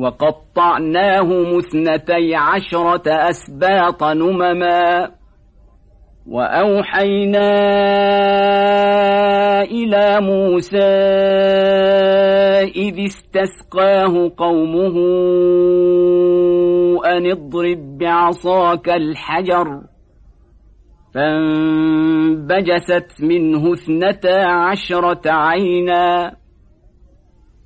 وقطعناه مثنتي عشرة أسباط نمما وأوحينا إلى موسى إذ استسقاه قومه أن اضرب بعصاك الحجر فانبجست منه اثنتا عشرة عينا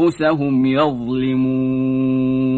أنفسهم يظلمون.